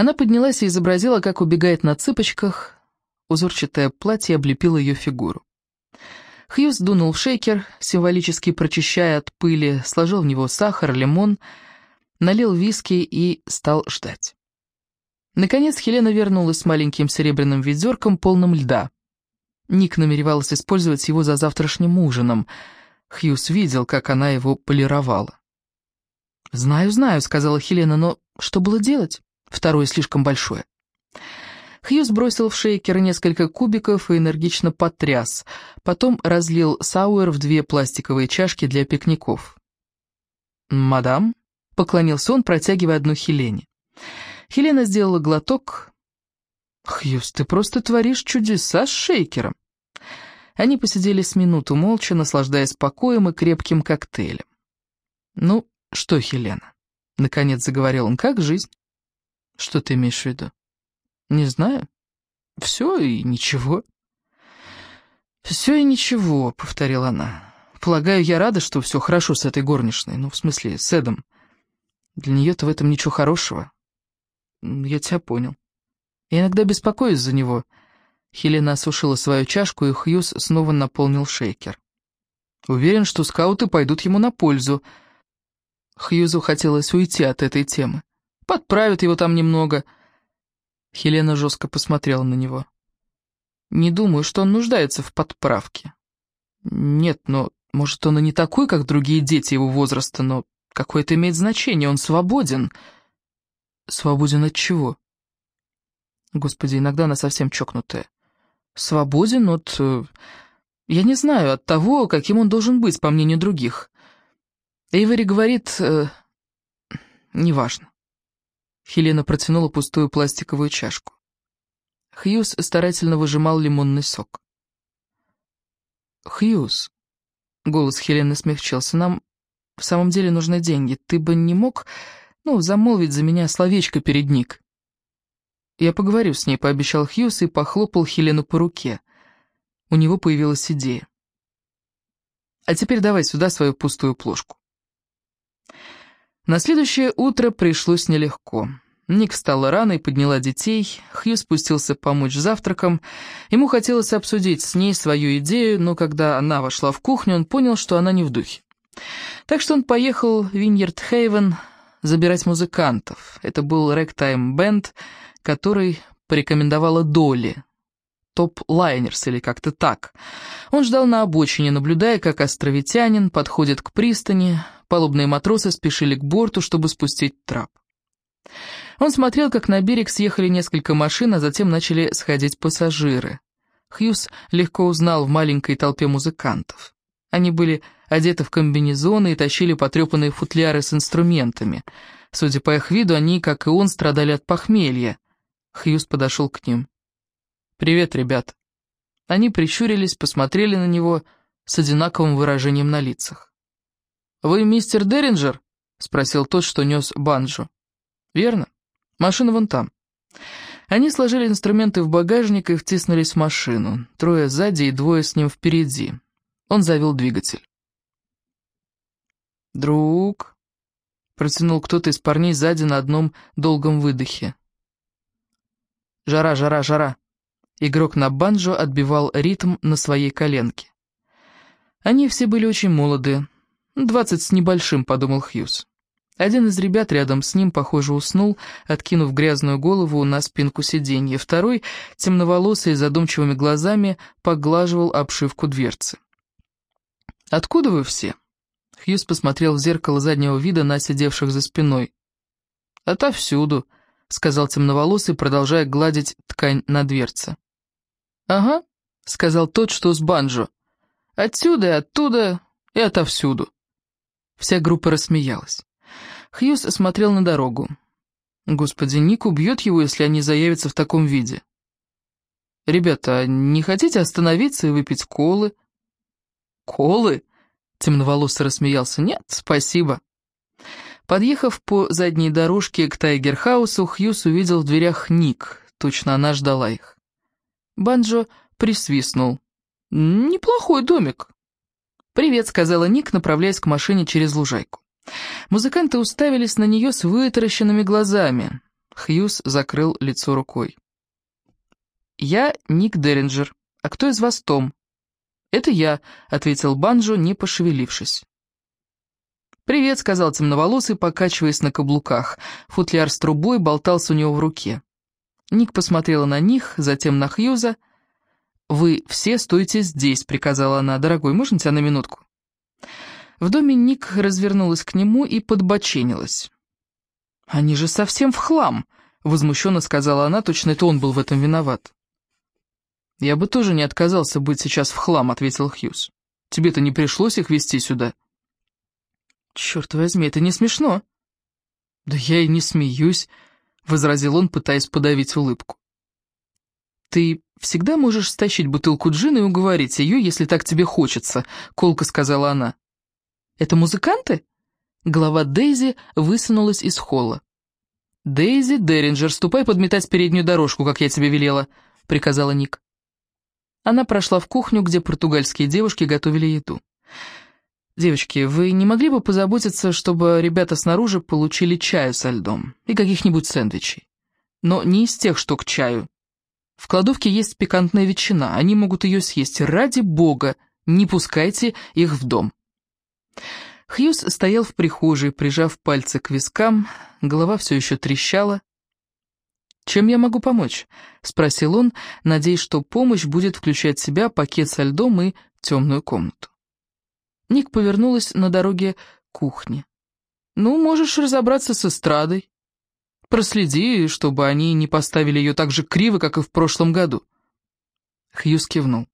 Она поднялась и изобразила, как убегает на цыпочках. Узорчатое платье облепило ее фигуру. Хьюз дунул в шейкер, символически прочищая от пыли, сложил в него сахар, лимон, налил виски и стал ждать. Наконец Хелена вернулась с маленьким серебряным ведерком, полным льда. Ник намеревалась использовать его за завтрашним ужином. Хьюз видел, как она его полировала. «Знаю, знаю», — сказала Хелена, — «но что было делать? Второе слишком большое». Хьюз бросил в шейкер несколько кубиков и энергично потряс. Потом разлил сауэр в две пластиковые чашки для пикников. «Мадам?» — поклонился он, протягивая одну Хелене. Хелена сделала глоток. «Хьюз, ты просто творишь чудеса с шейкером!» Они посидели с минуту молча, наслаждаясь покоем и крепким коктейлем. «Ну, что, Хелена?» — наконец заговорил он. «Как жизнь?» «Что ты имеешь в виду?» Не знаю. Все и ничего. Все и ничего, повторила она. Полагаю, я рада, что все хорошо с этой горничной. Ну, в смысле, с Эдом. Для нее-то в этом ничего хорошего. Я тебя понял. Я иногда беспокоюсь за него. Хелена осушила свою чашку, и Хьюз снова наполнил шейкер. Уверен, что скауты пойдут ему на пользу. Хьюзу хотелось уйти от этой темы. Подправят его там немного — Хелена жестко посмотрела на него. «Не думаю, что он нуждается в подправке». «Нет, но, может, он и не такой, как другие дети его возраста, но какое это имеет значение, он свободен». «Свободен от чего?» «Господи, иногда она совсем чокнутая». «Свободен от... Э, я не знаю, от того, каким он должен быть, по мнению других». Эйвери говорит... Э, неважно. Хелена протянула пустую пластиковую чашку. Хьюз старательно выжимал лимонный сок. «Хьюз», — голос Хелены смягчился, — «нам в самом деле нужны деньги. Ты бы не мог, ну, замолвить за меня словечко перед Ник?» «Я поговорю с ней», — пообещал Хьюз и похлопал Хелену по руке. У него появилась идея. «А теперь давай сюда свою пустую плошку». На следующее утро пришлось нелегко. Ник встала рано и подняла детей, Хью спустился помочь завтраком. Ему хотелось обсудить с ней свою идею, но когда она вошла в кухню, он понял, что она не в духе. Так что он поехал в Виньерд Хейвен забирать музыкантов. Это был рэгтайм бенд, который порекомендовала Долли, Top Liners или как-то так. Он ждал на обочине, наблюдая, как островитянин подходит к пристани, палубные матросы спешили к борту, чтобы спустить трап. Он смотрел, как на берег съехали несколько машин, а затем начали сходить пассажиры. Хьюз легко узнал в маленькой толпе музыкантов. Они были одеты в комбинезоны и тащили потрепанные футляры с инструментами. Судя по их виду, они, как и он, страдали от похмелья. Хьюз подошел к ним. «Привет, ребят». Они прищурились, посмотрели на него с одинаковым выражением на лицах. «Вы мистер Деринджер?» — спросил тот, что нес банджо. «Верно. Машина вон там». Они сложили инструменты в багажник и втиснулись в машину. Трое сзади и двое с ним впереди. Он завел двигатель. «Друг», — протянул кто-то из парней сзади на одном долгом выдохе. «Жара, жара, жара», Игрок на банджо отбивал ритм на своей коленке. Они все были очень молоды. «Двадцать с небольшим», — подумал Хьюз. Один из ребят рядом с ним, похоже, уснул, откинув грязную голову на спинку сиденья. Второй, темноволосый, задумчивыми глазами, поглаживал обшивку дверцы. «Откуда вы все?» Хьюз посмотрел в зеркало заднего вида на сидевших за спиной. «Отовсюду», — сказал темноволосый, продолжая гладить ткань на дверце. «Ага», — сказал тот, что с банджо. «Отсюда и оттуда и отовсюду». Вся группа рассмеялась. Хьюз смотрел на дорогу. «Господи, Ник убьет его, если они заявятся в таком виде». «Ребята, не хотите остановиться и выпить колы?» «Колы?» — темноволосый рассмеялся. «Нет, спасибо». Подъехав по задней дорожке к Тайгерхаусу, Хьюз увидел в дверях Ник. Точно она ждала их. Банджо присвистнул. «Неплохой домик». «Привет», — сказала Ник, направляясь к машине через лужайку. Музыканты уставились на нее с вытаращенными глазами. Хьюз закрыл лицо рукой. «Я Ник Деринджер. А кто из вас Том?» «Это я», — ответил Банджо, не пошевелившись. «Привет», — сказал темноволосый, покачиваясь на каблуках. Футляр с трубой болтался у него в руке. Ник посмотрела на них, затем на Хьюза. «Вы все стойте здесь», — приказала она. «Дорогой, можно тебя на минутку?» В доме Ник развернулась к нему и подбоченилась. «Они же совсем в хлам», — возмущенно сказала она, точно это он был в этом виноват. «Я бы тоже не отказался быть сейчас в хлам», — ответил Хьюз. «Тебе-то не пришлось их вести сюда?» «Черт возьми, это не смешно». «Да я и не смеюсь», — возразил он, пытаясь подавить улыбку. «Ты всегда можешь стащить бутылку джина и уговорить ее, если так тебе хочется», — колко сказала она. «Это музыканты?» Голова Дейзи высунулась из холла. «Дейзи, Деринджер, ступай подметать переднюю дорожку, как я тебе велела», — приказала Ник. Она прошла в кухню, где португальские девушки готовили еду. «Девочки, вы не могли бы позаботиться, чтобы ребята снаружи получили чаю со льдом и каких-нибудь сэндвичей? Но не из тех, что к чаю. В кладовке есть пикантная ветчина, они могут ее съесть. Ради бога, не пускайте их в дом». Хьюз стоял в прихожей, прижав пальцы к вискам, голова все еще трещала. «Чем я могу помочь?» — спросил он, надеясь, что помощь будет включать в себя пакет со льдом и темную комнату. Ник повернулась на дороге к кухне. «Ну, можешь разобраться с эстрадой. Проследи, чтобы они не поставили ее так же криво, как и в прошлом году». Хьюз кивнул.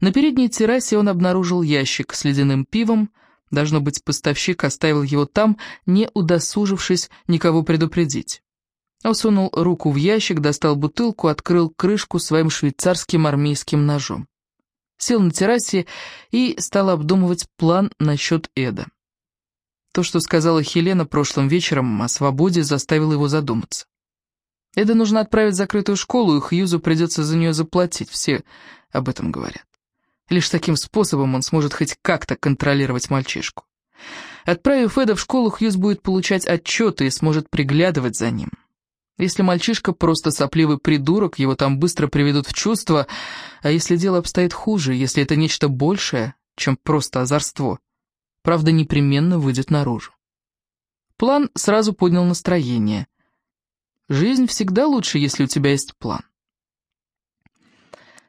На передней террасе он обнаружил ящик с ледяным пивом. Должно быть, поставщик оставил его там, не удосужившись никого предупредить. Он сунул руку в ящик, достал бутылку, открыл крышку своим швейцарским армейским ножом. Сел на террасе и стал обдумывать план насчет Эда. То, что сказала Хелена прошлым вечером о свободе, заставило его задуматься. Эда нужно отправить в закрытую школу, и Хьюзу придется за нее заплатить, все об этом говорят. Лишь таким способом он сможет хоть как-то контролировать мальчишку. Отправив Эда в школу, Хьюз будет получать отчеты и сможет приглядывать за ним. Если мальчишка просто сопливый придурок, его там быстро приведут в чувство, а если дело обстоит хуже, если это нечто большее, чем просто озорство, правда непременно выйдет наружу. План сразу поднял настроение. Жизнь всегда лучше, если у тебя есть план.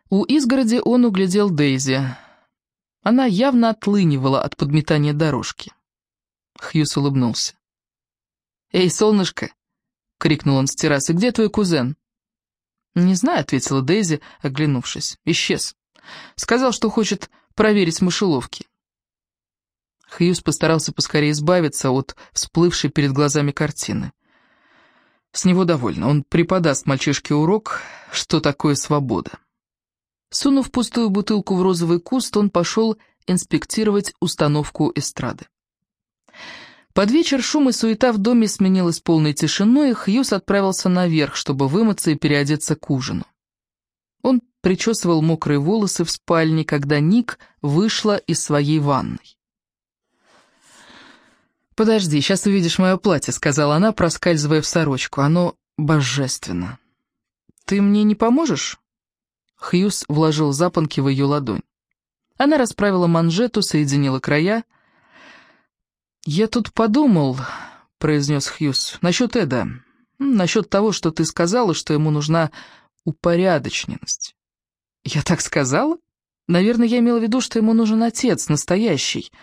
У изгороди он углядел Дейзи. Она явно отлынивала от подметания дорожки. Хьюс улыбнулся. «Эй, солнышко!» крикнул он с террасы. «Где твой кузен?» «Не знаю», — ответила Дейзи, оглянувшись. «Исчез. Сказал, что хочет проверить мышеловки». Хьюз постарался поскорее избавиться от всплывшей перед глазами картины. С него довольно. Он преподаст мальчишке урок, что такое свобода. Сунув пустую бутылку в розовый куст, он пошел инспектировать установку эстрады. Под вечер шум и суета в доме сменилась полной тишиной, и Хьюз отправился наверх, чтобы вымыться и переодеться к ужину. Он причесывал мокрые волосы в спальне, когда Ник вышла из своей ванной. «Подожди, сейчас увидишь мое платье», — сказала она, проскальзывая в сорочку. «Оно божественно». «Ты мне не поможешь?» Хьюз вложил запонки в ее ладонь. Она расправила манжету, соединила края — «Я тут подумал», — произнес Хьюз, — «насчет Эда, насчет того, что ты сказала, что ему нужна упорядоченность». «Я так сказала? Наверное, я имела в виду, что ему нужен отец, настоящий.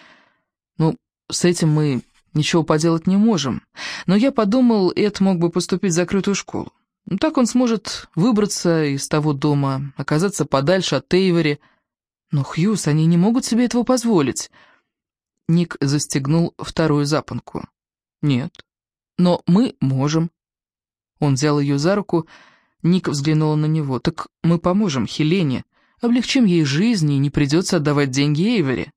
Ну, с этим мы ничего поделать не можем. Но я подумал, Эд мог бы поступить в закрытую школу. Ну, так он сможет выбраться из того дома, оказаться подальше от Тейвери. Но, Хьюз, они не могут себе этого позволить». Ник застегнул вторую запонку. «Нет, но мы можем». Он взял ее за руку, Ник взглянула на него. «Так мы поможем Хелене, облегчим ей жизнь и не придется отдавать деньги Эйвери».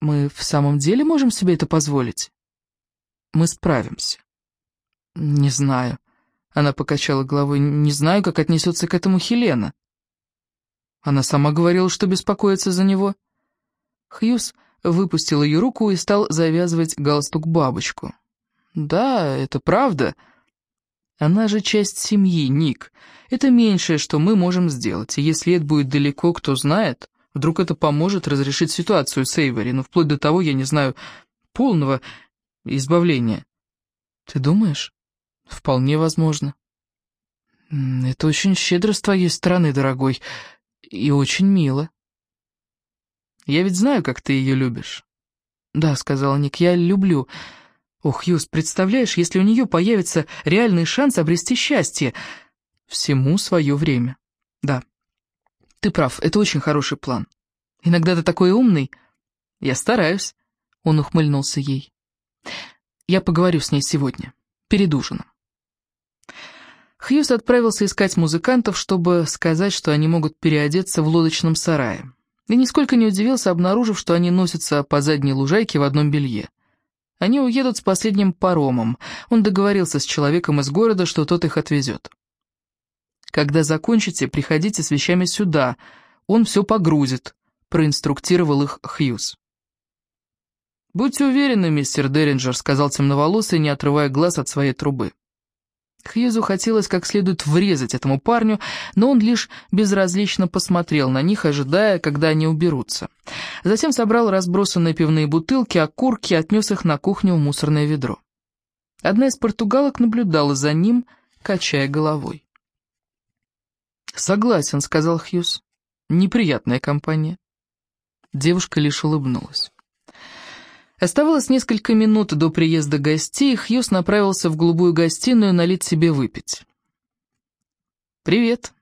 «Мы в самом деле можем себе это позволить?» «Мы справимся». «Не знаю». Она покачала головой. «Не знаю, как отнесется к этому Хелена». Она сама говорила, что беспокоится за него. Хьюз выпустил ее руку и стал завязывать галстук-бабочку. «Да, это правда». Она же часть семьи, Ник. Это меньшее, что мы можем сделать, и если это будет далеко, кто знает, вдруг это поможет разрешить ситуацию с Эйвори, ну, вплоть до того, я не знаю, полного избавления. Ты думаешь? Вполне возможно. Это очень щедро с твоей стороны, дорогой, и очень мило. Я ведь знаю, как ты ее любишь. Да, сказал Ник, я люблю. Ох, Юс, представляешь, если у нее появится реальный шанс обрести счастье. Всему свое время. Да, ты прав, это очень хороший план. Иногда ты такой умный. Я стараюсь. Он ухмыльнулся ей. Я поговорю с ней сегодня, перед ужином. Хьюз отправился искать музыкантов, чтобы сказать, что они могут переодеться в лодочном сарае. И нисколько не удивился, обнаружив, что они носятся по задней лужайке в одном белье. Они уедут с последним паромом. Он договорился с человеком из города, что тот их отвезет. «Когда закончите, приходите с вещами сюда. Он все погрузит», — проинструктировал их Хьюз. «Будьте уверены, мистер Деринджер», — сказал темноволосый, не отрывая глаз от своей трубы. Хьюзу хотелось как следует врезать этому парню, но он лишь безразлично посмотрел на них, ожидая, когда они уберутся. Затем собрал разбросанные пивные бутылки, окурки и отнес их на кухню в мусорное ведро. Одна из португалок наблюдала за ним, качая головой. «Согласен», — сказал Хьюз. «Неприятная компания». Девушка лишь улыбнулась. Оставалось несколько минут до приезда гостей, и Хьюз направился в голубую гостиную налить себе выпить. «Привет».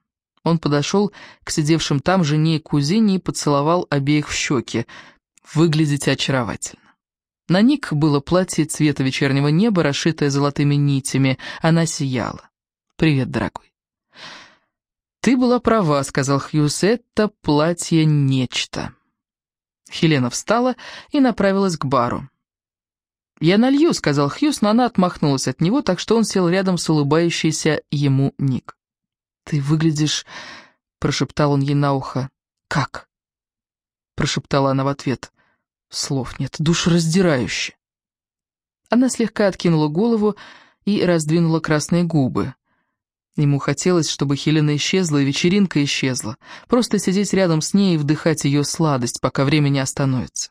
Он подошел к сидевшим там жене и кузине и поцеловал обеих в щеки. «Выглядите очаровательно». На Ник было платье цвета вечернего неба, расшитое золотыми нитями. Она сияла. «Привет, дорогой». «Ты была права», — сказал Хьюз, — «это платье нечто». Хелена встала и направилась к бару. «Я налью», — сказал Хьюз, но она отмахнулась от него, так что он сел рядом с улыбающейся ему Ник. «Ты выглядишь...» — прошептал он ей на ухо. «Как?» — прошептала она в ответ. «Слов нет, душераздирающе». Она слегка откинула голову и раздвинула красные губы. Ему хотелось, чтобы Хелена исчезла и вечеринка исчезла. Просто сидеть рядом с ней и вдыхать ее сладость, пока время не остановится.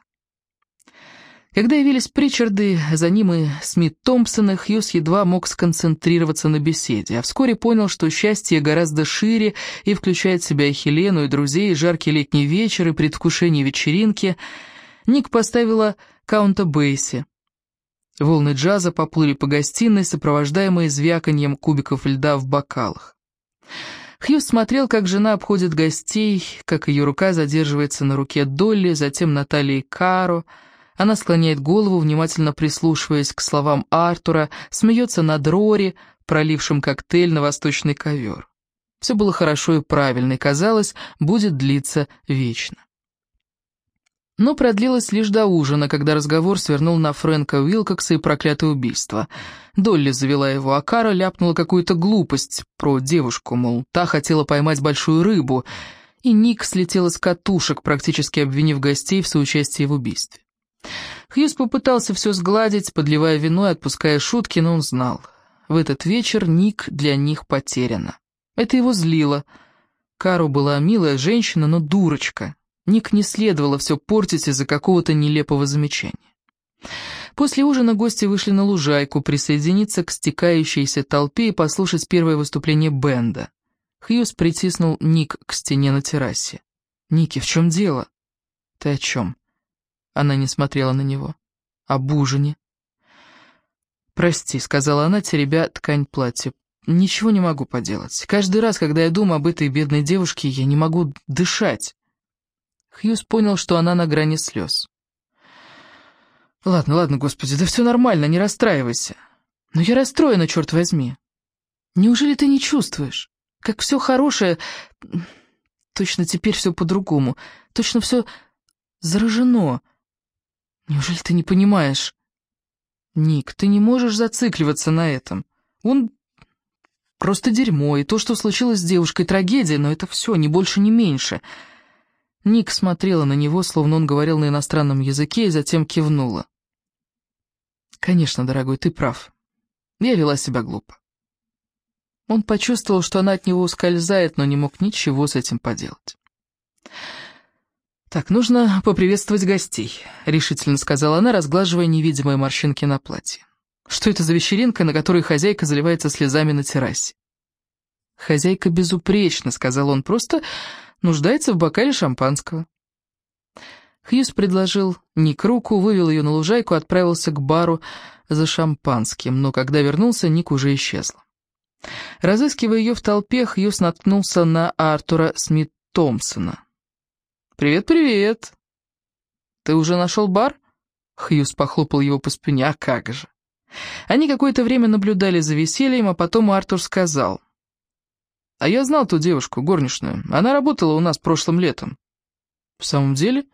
Когда явились Причарды, за ним и Смит Томпсон, Хьюз едва мог сконцентрироваться на беседе, а вскоре понял, что счастье гораздо шире и включает в себя и Хелену, и друзей, и жаркий летний вечер, и предвкушение вечеринки. Ник поставила Каунта Бейси. Волны джаза поплыли по гостиной, сопровождаемые звяканьем кубиков льда в бокалах. Хьюз смотрел, как жена обходит гостей, как ее рука задерживается на руке Долли, затем на талии Каро. Она склоняет голову, внимательно прислушиваясь к словам Артура, смеется над Рори, пролившим коктейль на восточный ковер. Все было хорошо и правильно, и, казалось, будет длиться вечно но продлилось лишь до ужина, когда разговор свернул на Фрэнка Уилкокса и проклятое убийство. Долли завела его, а Кара ляпнула какую-то глупость про девушку, мол, та хотела поймать большую рыбу, и Ник слетела с катушек, практически обвинив гостей в соучастии в убийстве. Хьюз попытался все сгладить, подливая вино и отпуская шутки, но он знал. В этот вечер Ник для них потеряна. Это его злило. Кару была милая женщина, но дурочка, Ник не следовало все портить из-за какого-то нелепого замечания. После ужина гости вышли на лужайку, присоединиться к стекающейся толпе и послушать первое выступление бенда. Хьюз притиснул Ник к стене на террасе. «Ники, в чем дело?» «Ты о чем?» Она не смотрела на него. «Об ужине». «Прости», — сказала она, теребя ткань платья. «Ничего не могу поделать. Каждый раз, когда я думаю об этой бедной девушке, я не могу дышать». Хьюз понял, что она на грани слез. «Ладно, ладно, господи, да все нормально, не расстраивайся. Но я расстроена, черт возьми. Неужели ты не чувствуешь, как все хорошее... Точно теперь все по-другому, точно все заражено. Неужели ты не понимаешь? Ник, ты не можешь зацикливаться на этом. Он просто дерьмо, и то, что случилось с девушкой, трагедия, но это все, ни больше, ни меньше». Ник смотрела на него, словно он говорил на иностранном языке, и затем кивнула. «Конечно, дорогой, ты прав. Я вела себя глупо. Он почувствовал, что она от него ускользает, но не мог ничего с этим поделать. «Так, нужно поприветствовать гостей», — решительно сказала она, разглаживая невидимые морщинки на платье. «Что это за вечеринка, на которой хозяйка заливается слезами на террасе?» «Хозяйка безупречна», — сказал он, — «просто нуждается в бокале шампанского». Хьюз предложил Ник руку, вывел ее на лужайку, отправился к бару за шампанским, но когда вернулся, Ник уже исчезла. Разыскивая ее в толпе, Хьюз наткнулся на Артура Смит Томпсона. «Привет, привет!» «Ты уже нашел бар?» Хьюз похлопал его по спине. «А как же!» Они какое-то время наблюдали за весельем, а потом Артур сказал. «А я знал ту девушку, горничную. Она работала у нас прошлым летом». «В самом деле?»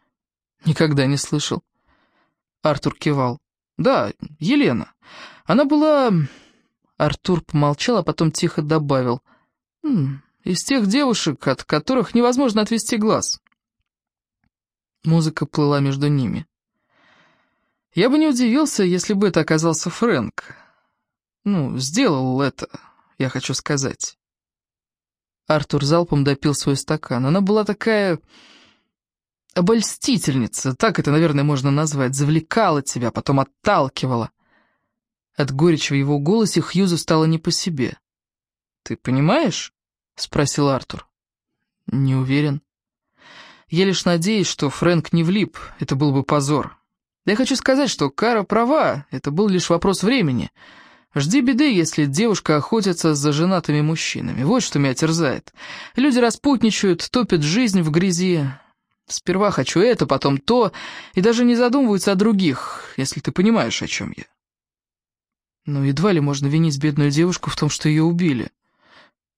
«Никогда не слышал». Артур кивал. «Да, Елена. Она была...» Артур помолчал, а потом тихо добавил. «Из тех девушек, от которых невозможно отвести глаз». Музыка плыла между ними. «Я бы не удивился, если бы это оказался Фрэнк. Ну, сделал это, я хочу сказать». Артур залпом допил свой стакан. Она была такая... обольстительница, так это, наверное, можно назвать. Завлекала тебя, потом отталкивала. От горечи в его голосе Хьюзу стало не по себе. «Ты понимаешь?» — спросил Артур. «Не уверен. Я лишь надеюсь, что Фрэнк не влип, это был бы позор. Я хочу сказать, что Кара права, это был лишь вопрос времени. Жди беды, если девушка охотится за женатыми мужчинами. Вот что меня терзает. Люди распутничают, топят жизнь в грязи. Сперва хочу это, потом то, и даже не задумываются о других, если ты понимаешь, о чем я». Но едва ли можно винить бедную девушку в том, что ее убили.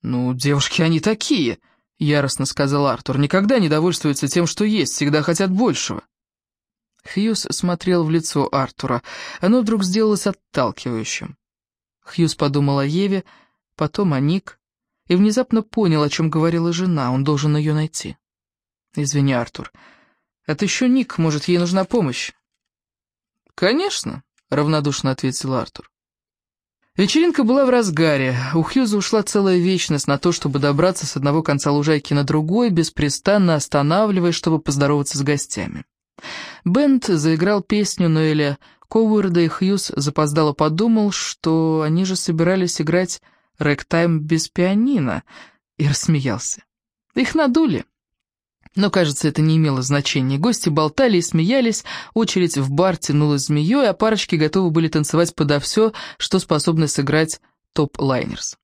«Ну, девушки, они такие», — яростно сказал Артур. «Никогда не довольствуются тем, что есть, всегда хотят большего». Хьюз смотрел в лицо Артура. Оно вдруг сделалось отталкивающим. Хьюз подумал о Еве, потом о Ник, и внезапно понял, о чем говорила жена. Он должен ее найти. «Извини, Артур. Отыщу Ник, может, ей нужна помощь?» «Конечно», — равнодушно ответил Артур. Вечеринка была в разгаре. У Хьюза ушла целая вечность на то, чтобы добраться с одного конца лужайки на другой, беспрестанно останавливаясь, чтобы поздороваться с гостями. Бенд заиграл песню Ноэля Коуэрда, и Хьюз запоздало подумал, что они же собирались играть рэгтайм без пианино, и рассмеялся. Их надули. Но, кажется, это не имело значения. Гости болтали и смеялись, очередь в бар тянулась змеей, а парочки готовы были танцевать подо все, что способны сыграть Top Liners.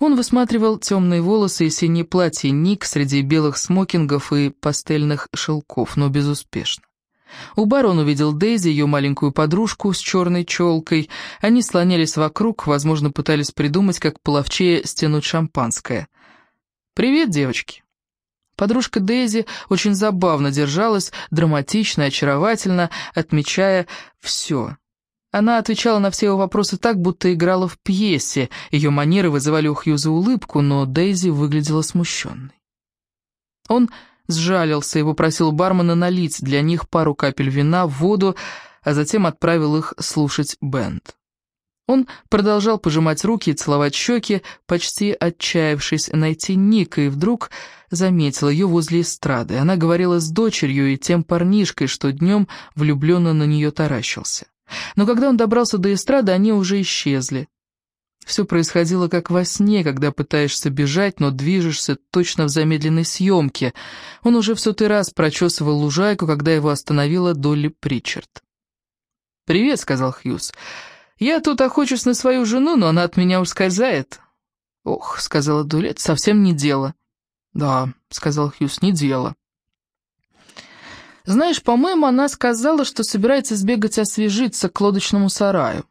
Он высматривал темные волосы и синее платье Ник среди белых смокингов и пастельных шелков, но безуспешно. У бара он увидел Дейзи, ее маленькую подружку с черной челкой. Они слонялись вокруг, возможно, пытались придумать, как половчее стянуть шампанское. «Привет, девочки!» Подружка Дейзи очень забавно держалась, драматично и очаровательно, отмечая все. Она отвечала на все его вопросы так, будто играла в пьесе. Ее манеры вызывали у Хьюза улыбку, но Дейзи выглядела смущенной. Он сжалился и попросил бармена налить для них пару капель вина в воду, а затем отправил их слушать бенд. Он продолжал пожимать руки и целовать щеки, почти отчаявшись найти Ника, и вдруг заметил ее возле эстрады. Она говорила с дочерью и тем парнишкой, что днем влюбленно на нее таращился. Но когда он добрался до эстрады, они уже исчезли. Все происходило как во сне, когда пытаешься бежать, но движешься точно в замедленной съемке. Он уже в сотый раз прочесывал лужайку, когда его остановила Долли Причард. «Привет», — сказал Хьюз. Я тут охочусь на свою жену, но она от меня ускользает». «Ох», — сказала Дуля, — «это совсем не дело». «Да», — сказал Хьюз, — «не дело». «Знаешь, по-моему, она сказала, что собирается сбегать освежиться к лодочному сараю».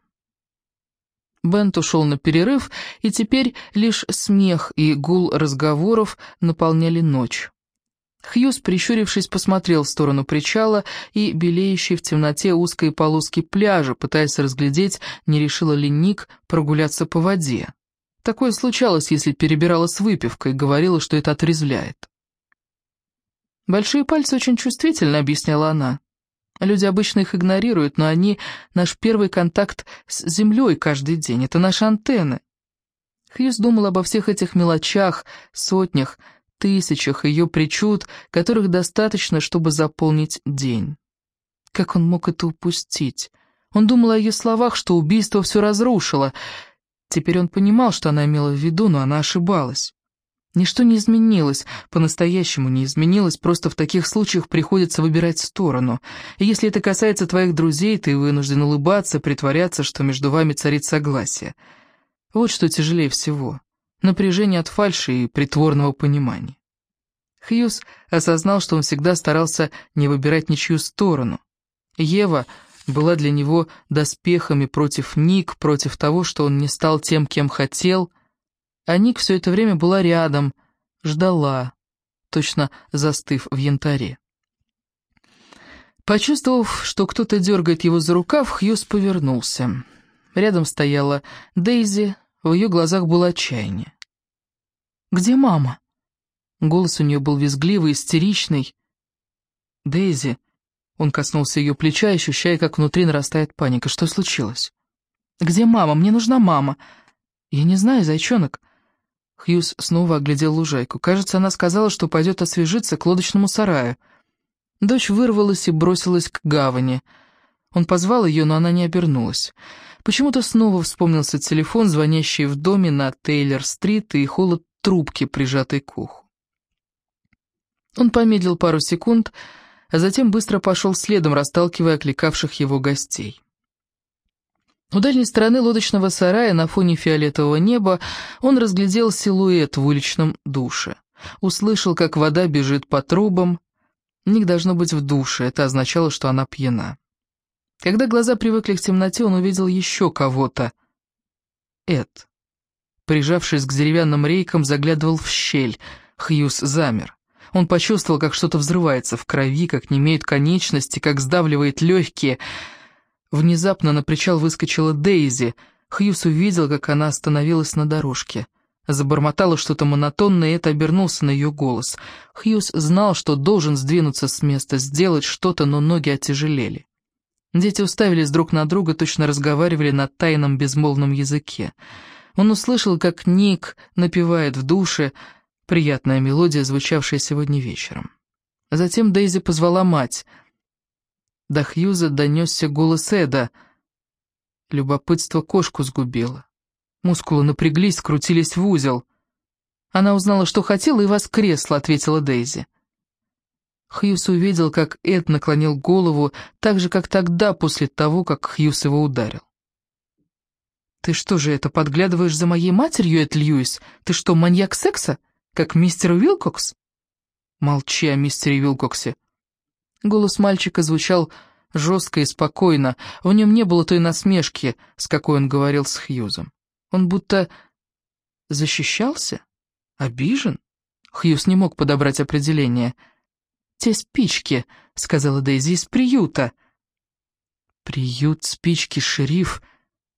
Бент ушел на перерыв, и теперь лишь смех и гул разговоров наполняли ночь. Хьюз, прищурившись, посмотрел в сторону причала и белеющей в темноте узкой полоски пляжа, пытаясь разглядеть, не решила ли Ник прогуляться по воде. Такое случалось, если перебирала с выпивкой, говорила, что это отрезвляет. «Большие пальцы очень чувствительны», — объясняла она. «Люди обычно их игнорируют, но они — наш первый контакт с землей каждый день, это наши антенны». Хьюз думал обо всех этих мелочах, сотнях, тысячах ее причуд, которых достаточно, чтобы заполнить день. Как он мог это упустить? Он думал о ее словах, что убийство все разрушило. Теперь он понимал, что она имела в виду, но она ошибалась. Ничто не изменилось, по-настоящему не изменилось, просто в таких случаях приходится выбирать сторону. И если это касается твоих друзей, ты вынужден улыбаться, притворяться, что между вами царит согласие. Вот что тяжелее всего. Напряжение от фальши и притворного понимания. Хьюз осознал, что он всегда старался не выбирать ничью сторону. Ева была для него доспехами против Ник, против того, что он не стал тем, кем хотел, а Ник все это время была рядом, ждала, точно застыв в янтаре. Почувствовав, что кто-то дергает его за рукав, Хьюз повернулся. Рядом стояла Дейзи, в ее глазах было отчаяние. «Где мама?» Голос у нее был визгливый, истеричный. «Дейзи...» Он коснулся ее плеча, ощущая, как внутри нарастает паника. «Что случилось?» «Где мама? Мне нужна мама!» «Я не знаю, зайчонок. Хьюз снова оглядел лужайку. Кажется, она сказала, что пойдет освежиться к лодочному сараю. Дочь вырвалась и бросилась к гавани. Он позвал ее, но она не обернулась. Почему-то снова вспомнился телефон, звонящий в доме на Тейлор-стрит, и холод трубки, прижатой к уху. Он помедлил пару секунд, а затем быстро пошел следом, расталкивая окликавших его гостей. У дальней стороны лодочного сарая на фоне фиолетового неба он разглядел силуэт в уличном душе. Услышал, как вода бежит по трубам. Ник должно быть в душе, это означало, что она пьяна. Когда глаза привыкли к темноте, он увидел еще кого-то. Эд. Прижавшись к деревянным рейкам, заглядывал в щель. Хьюз замер. Он почувствовал, как что-то взрывается в крови, как не имеют конечности, как сдавливает легкие — Внезапно на причал выскочила Дейзи. Хьюз увидел, как она остановилась на дорожке. Забормотала что-то монотонное, и это обернулся на ее голос. Хьюз знал, что должен сдвинуться с места, сделать что-то, но ноги отяжелели. Дети уставились друг на друга, точно разговаривали на тайном безмолвном языке. Он услышал, как Ник напевает в душе, приятная мелодия, звучавшая сегодня вечером. Затем Дейзи позвала мать — до Хьюза донесся голос Эда. Любопытство кошку сгубило. Мускулы напряглись, скрутились в узел. Она узнала, что хотела, и воскресла, ответила Дейзи. Хьюз увидел, как Эд наклонил голову, так же, как тогда, после того, как Хьюз его ударил. «Ты что же это, подглядываешь за моей матерью, Эд Льюис? Ты что, маньяк секса? Как мистер Уилкокс?» «Молчи о мистере Уилкоксе. Голос мальчика звучал жестко и спокойно, в нем не было той насмешки, с какой он говорил с Хьюзом. Он будто защищался? Обижен? Хьюз не мог подобрать определение. «Те спички», — сказала Дейзи, — «из приюта». «Приют, спички, шериф...»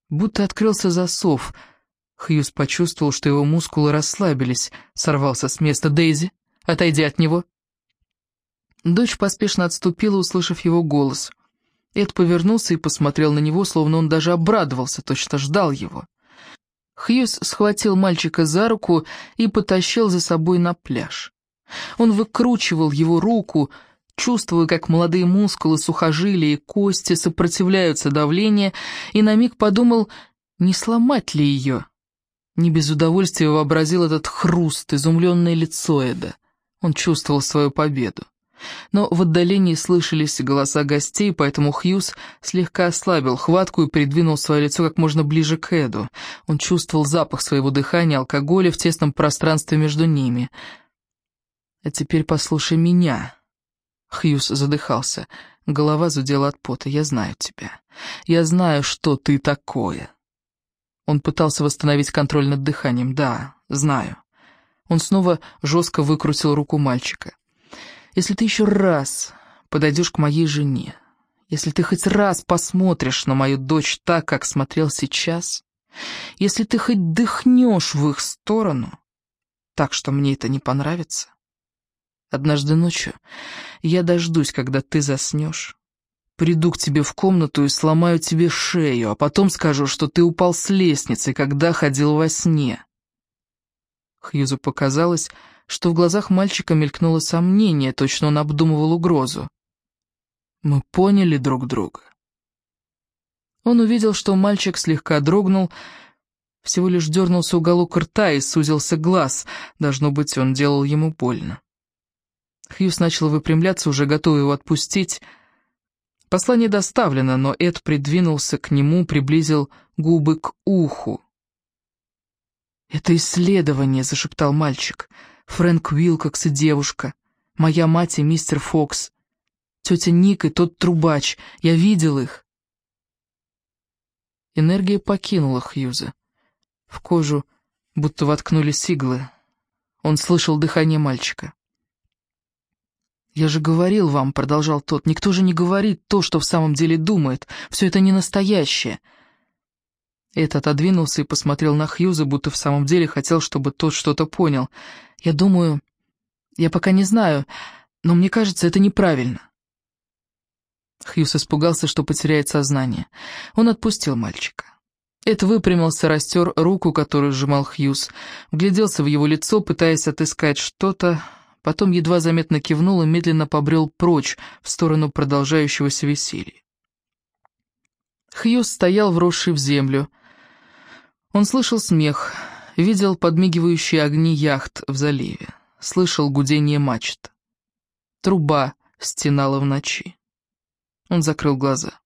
Будто открылся засов. Хьюз почувствовал, что его мускулы расслабились, сорвался с места. «Дейзи, отойди от него!» Дочь поспешно отступила, услышав его голос. Эд повернулся и посмотрел на него, словно он даже обрадовался, точно ждал его. Хьюз схватил мальчика за руку и потащил за собой на пляж. Он выкручивал его руку, чувствуя, как молодые мускулы, сухожилия и кости сопротивляются давлению, и на миг подумал, не сломать ли ее. Не без удовольствия вообразил этот хруст, изумленное лицо Эда. Он чувствовал свою победу. Но в отдалении слышались голоса гостей, поэтому Хьюз слегка ослабил хватку и придвинул свое лицо как можно ближе к Эду. Он чувствовал запах своего дыхания, алкоголя в тесном пространстве между ними. «А теперь послушай меня». Хьюз задыхался. Голова зудела от пота. «Я знаю тебя. Я знаю, что ты такое». Он пытался восстановить контроль над дыханием. «Да, знаю». Он снова жестко выкрутил руку мальчика. Если ты еще раз подойдешь к моей жене, если ты хоть раз посмотришь на мою дочь так, как смотрел сейчас, если ты хоть дыхнешь в их сторону, так что мне это не понравится, однажды ночью я дождусь, когда ты заснешь, приду к тебе в комнату и сломаю тебе шею, а потом скажу, что ты упал с лестницы, когда ходил во сне. Хьюзу показалось, что в глазах мальчика мелькнуло сомнение, точно он обдумывал угрозу. «Мы поняли друг друга». Он увидел, что мальчик слегка дрогнул, всего лишь дернулся уголок рта и сузился глаз. Должно быть, он делал ему больно. Хьюз начал выпрямляться, уже готовый его отпустить. Послание доставлено, но Эд придвинулся к нему, приблизил губы к уху. «Это исследование», — зашептал мальчик. «Фрэнк Уилкокс и девушка. Моя мать и мистер Фокс. Тетя Ник и тот трубач. Я видел их». Энергия покинула Хьюза. В кожу будто воткнулись иглы. Он слышал дыхание мальчика. «Я же говорил вам», — продолжал тот, — «никто же не говорит то, что в самом деле думает. Все это не настоящее». Эд отодвинулся и посмотрел на Хьюза, будто в самом деле хотел, чтобы тот что-то понял. «Я думаю... Я пока не знаю, но мне кажется, это неправильно». Хьюз испугался, что потеряет сознание. Он отпустил мальчика. Эд выпрямился, растер руку, которую сжимал Хьюз, вгляделся в его лицо, пытаясь отыскать что-то, потом едва заметно кивнул и медленно побрел прочь в сторону продолжающегося веселья. Хьюз стоял, вросший в землю. Он слышал смех, видел подмигивающие огни яхт в заливе, слышал гудение мачт. Труба стенала в ночи. Он закрыл глаза.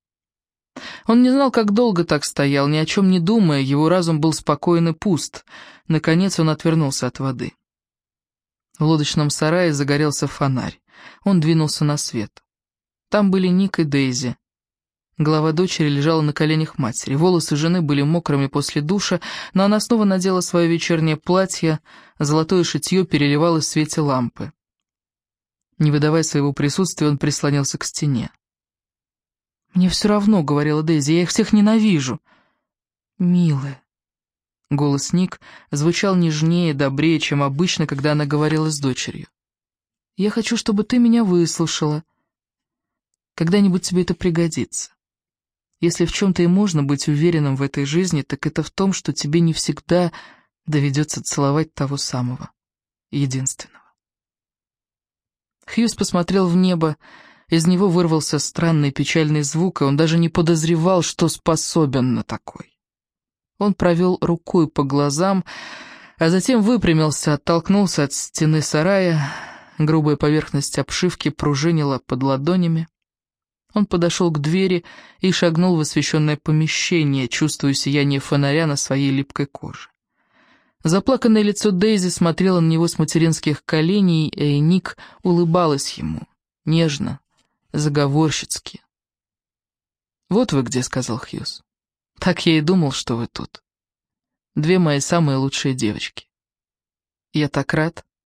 Он не знал, как долго так стоял, ни о чем не думая, его разум был спокоен и пуст. Наконец он отвернулся от воды. В лодочном сарае загорелся фонарь. Он двинулся на свет. Там были Ник и Дейзи. Голова дочери лежала на коленях матери. Волосы жены были мокрыми после душа, но она снова надела свое вечернее платье, золотое шитье переливалось в свете лампы. Не выдавая своего присутствия, он прислонился к стене. «Мне все равно», — говорила Дейзи, — «я их всех ненавижу». «Милая, Голос Ник звучал нежнее, добрее, чем обычно, когда она говорила с дочерью. «Я хочу, чтобы ты меня выслушала. Когда-нибудь тебе это пригодится. Если в чем-то и можно быть уверенным в этой жизни, так это в том, что тебе не всегда доведется целовать того самого, единственного». Хьюз посмотрел в небо, из него вырвался странный печальный звук, и он даже не подозревал, что способен на такой. Он провел рукой по глазам, а затем выпрямился, оттолкнулся от стены сарая. Грубая поверхность обшивки пружинила под ладонями. Он подошел к двери и шагнул в освещенное помещение, чувствуя сияние фонаря на своей липкой коже. Заплаканное лицо Дейзи смотрело на него с материнских коленей, и Ник улыбалась ему, нежно, заговорщицки. «Вот вы где», — сказал Хьюз. Так я и думал, что вы тут. Две мои самые лучшие девочки. Я так рад.